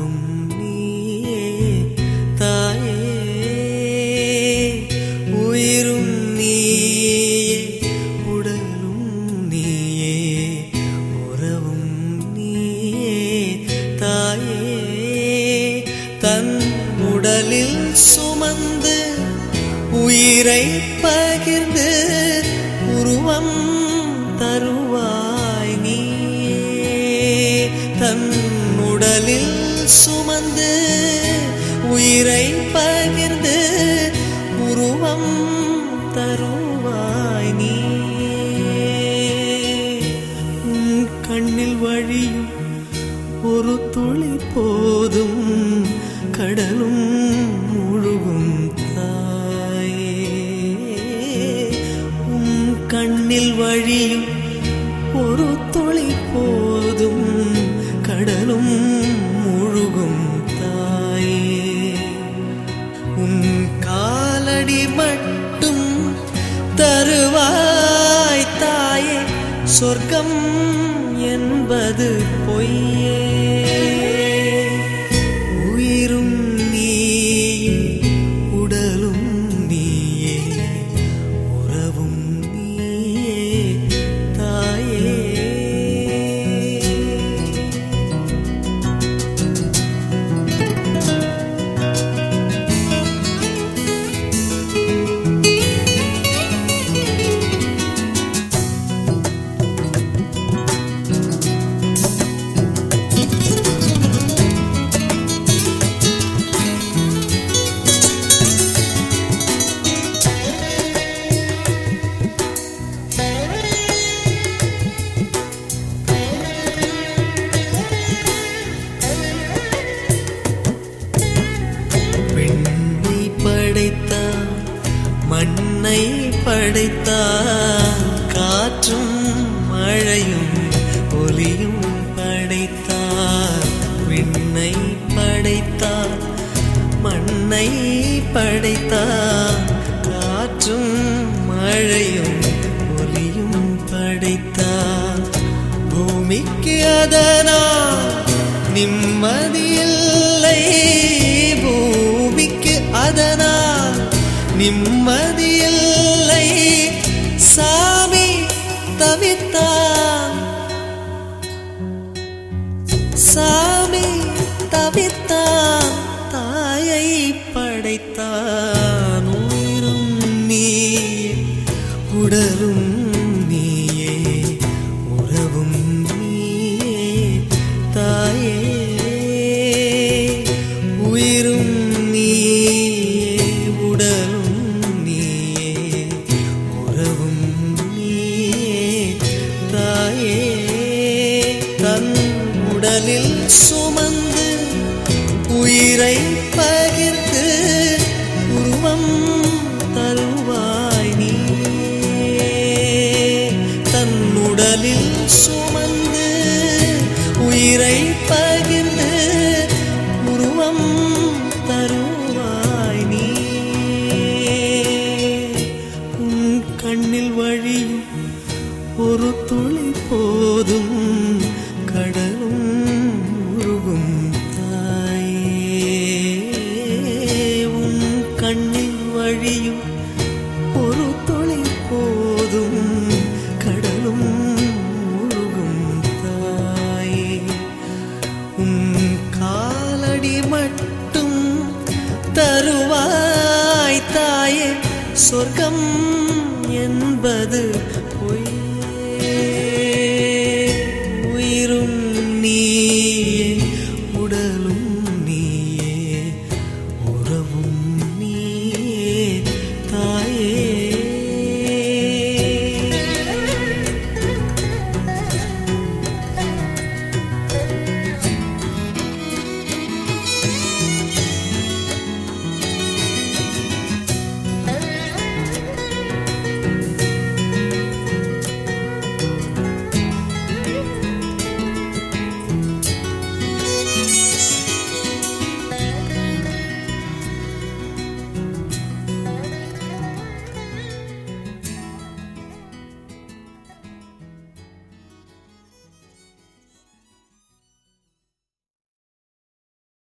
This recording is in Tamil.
உலகும் நீயே தாயே உயிரும் நீயே உடலும் நீயே உறவும் நீயே தாயே தன் உடலில் சுமந்து உயிரை பகிர்ந்து உருவம் தருவாய் நீயே. தன் உடலில் சுமந்து உயிரை பகிர்ந்து உருவம் தருவாய் நீ. உன் கண்ணில் வழியும் ஒரு துளி போதும் கடலும் முழுகும் தாயே. உன் கண்ணில் வழியும் ஒரு துளி போதும் கடலும் சொர்க்கம் என்பது பொய்யே. படைத்தான் காற்றும் மழையும் ஒலியும் படைத்தான் விண்ணை படைத்தான் மண்ணை படைத்தான் காற்றும் மழையும் ஒலியும் படைத்தான் பூமிக்கு அதனா நிம்மதியில்லை. பூமிக்கு அதனா நிம்மதி உடலும் நீயே உறவும் நீயே தாயே. உயிரும் நீயே உடலும் நீயே உறவும் நீயே தாயே. தன் உடலில் சுமந்து உயிரை பய சொர்க்கம் என்பது